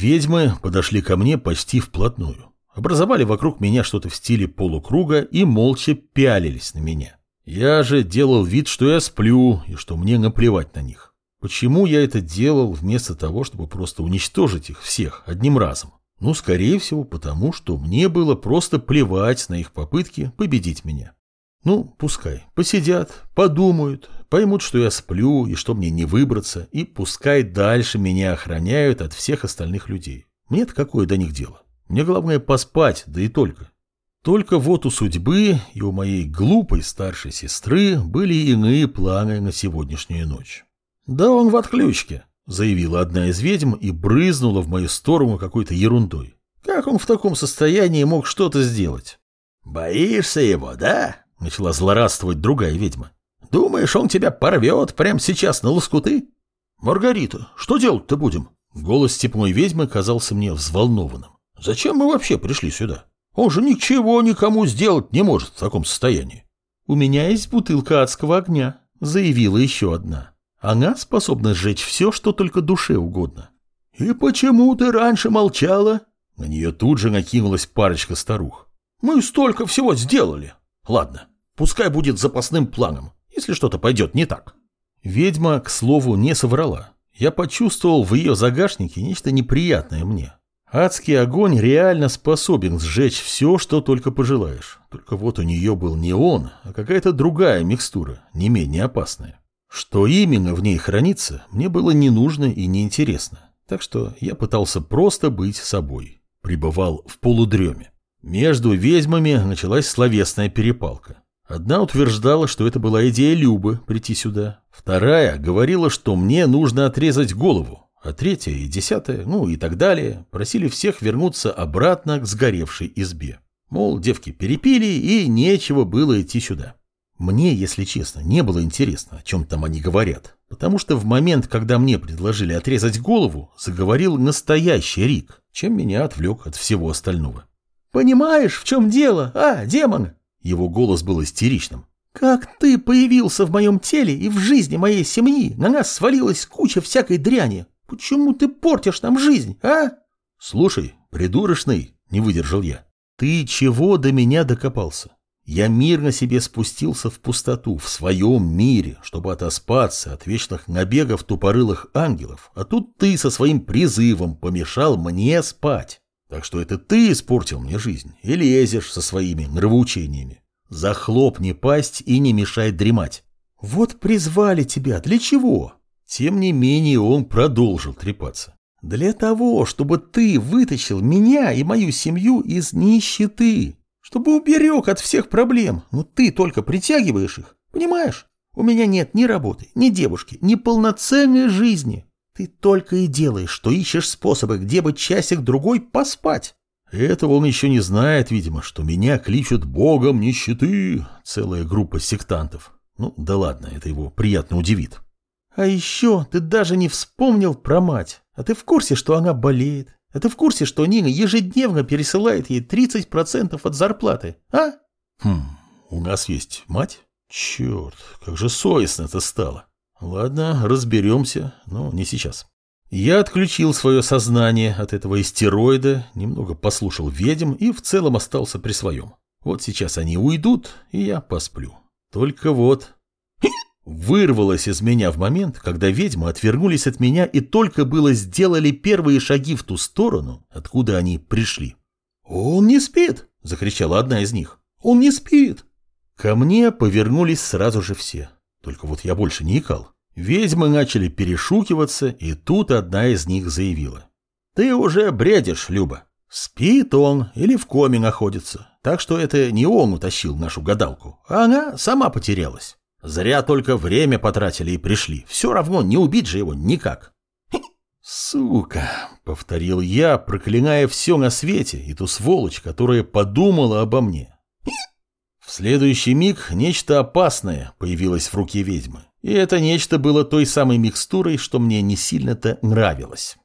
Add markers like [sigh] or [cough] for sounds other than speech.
Ведьмы подошли ко мне почти вплотную. Образовали вокруг меня что-то в стиле полукруга и молча пялились на меня. Я же делал вид, что я сплю и что мне наплевать на них. Почему я это делал вместо того, чтобы просто уничтожить их всех одним разом? Ну, скорее всего, потому что мне было просто плевать на их попытки победить меня. Ну, пускай. Посидят, подумают, поймут, что я сплю и что мне не выбраться, и пускай дальше меня охраняют от всех остальных людей. Мне-то какое до них дело? Мне главное поспать, да и только. Только вот у судьбы и у моей глупой старшей сестры были иные планы на сегодняшнюю ночь. «Да он в отключке», — заявила одна из ведьм и брызнула в мою сторону какой-то ерундой. «Как он в таком состоянии мог что-то сделать?» «Боишься его, да?» — начала злорадствовать другая ведьма. «Думаешь, он тебя порвет прямо сейчас на лоскуты?» «Маргарита, что делать-то будем?» Голос степной ведьмы казался мне взволнованным. «Зачем мы вообще пришли сюда? Он же ничего никому сделать не может в таком состоянии». «У меня есть бутылка адского огня», — заявила еще одна. «Она способна сжечь все, что только душе угодно». «И почему ты раньше молчала?» На нее тут же накинулась парочка старух. «Мы столько всего сделали. Ладно, Пускай будет запасным планом, если что-то пойдет не так. Ведьма, к слову, не соврала. Я почувствовал в ее загашнике нечто неприятное мне. Адский огонь реально способен сжечь все, что только пожелаешь. Только вот у нее был не он, а какая-то другая микстура, не менее опасная. Что именно в ней хранится, мне было не нужно и не интересно. Так что я пытался просто быть собой. Пребывал в полудреме. Между ведьмами началась словесная перепалка. Одна утверждала, что это была идея Любы прийти сюда. Вторая говорила, что мне нужно отрезать голову. А третья и десятая, ну и так далее, просили всех вернуться обратно к сгоревшей избе. Мол, девки перепили и нечего было идти сюда. Мне, если честно, не было интересно, о чем там они говорят. Потому что в момент, когда мне предложили отрезать голову, заговорил настоящий Рик, чем меня отвлек от всего остального. «Понимаешь, в чем дело, а, демон?» Его голос был истеричным. «Как ты появился в моем теле и в жизни моей семьи? На нас свалилась куча всякой дряни. Почему ты портишь нам жизнь, а?» «Слушай, придурочный», — не выдержал я, — «ты чего до меня докопался? Я мирно себе спустился в пустоту, в своем мире, чтобы отоспаться от вечных набегов тупорылых ангелов, а тут ты со своим призывом помешал мне спать. Так что это ты испортил мне жизнь и лезешь со своими нравоучениями. Захлопни пасть и не мешай дремать. Вот призвали тебя. Для чего? Тем не менее он продолжил трепаться. Для того, чтобы ты вытащил меня и мою семью из нищеты. Чтобы уберег от всех проблем. Но ты только притягиваешь их. Понимаешь? У меня нет ни работы, ни девушки, ни полноценной жизни. Ты только и делаешь, что ищешь способы, где бы часик-другой поспать. Этого он еще не знает, видимо, что меня кличут богом нищеты, целая группа сектантов. Ну, да ладно, это его приятно удивит. А еще ты даже не вспомнил про мать. А ты в курсе, что она болеет? А ты в курсе, что Нина ежедневно пересылает ей 30% от зарплаты, а? Хм, у нас есть мать? Черт, как же совестно это стало. Ладно, разберемся, но не сейчас. Я отключил свое сознание от этого истероида, немного послушал ведьм и в целом остался при своем. Вот сейчас они уйдут, и я посплю. Только вот... [clears throat] Вырвалось из меня в момент, когда ведьмы отвернулись от меня и только было сделали первые шаги в ту сторону, откуда они пришли. «Он не спит!» — закричала одна из них. «Он не спит!» Ко мне повернулись сразу же все. Только вот я больше не икал. Ведьмы начали перешукиваться, и тут одна из них заявила. «Ты уже бредишь, Люба. Спит он или в коме находится. Так что это не он утащил нашу гадалку, а она сама потерялась. Зря только время потратили и пришли. Все равно не убить же его никак». «Сука!» — повторил я, проклиная все на свете и ту сволочь, которая подумала обо мне. Следующий миг нечто опасное появилось в руке ведьмы. И это нечто было той самой микстурой, что мне не сильно-то нравилось.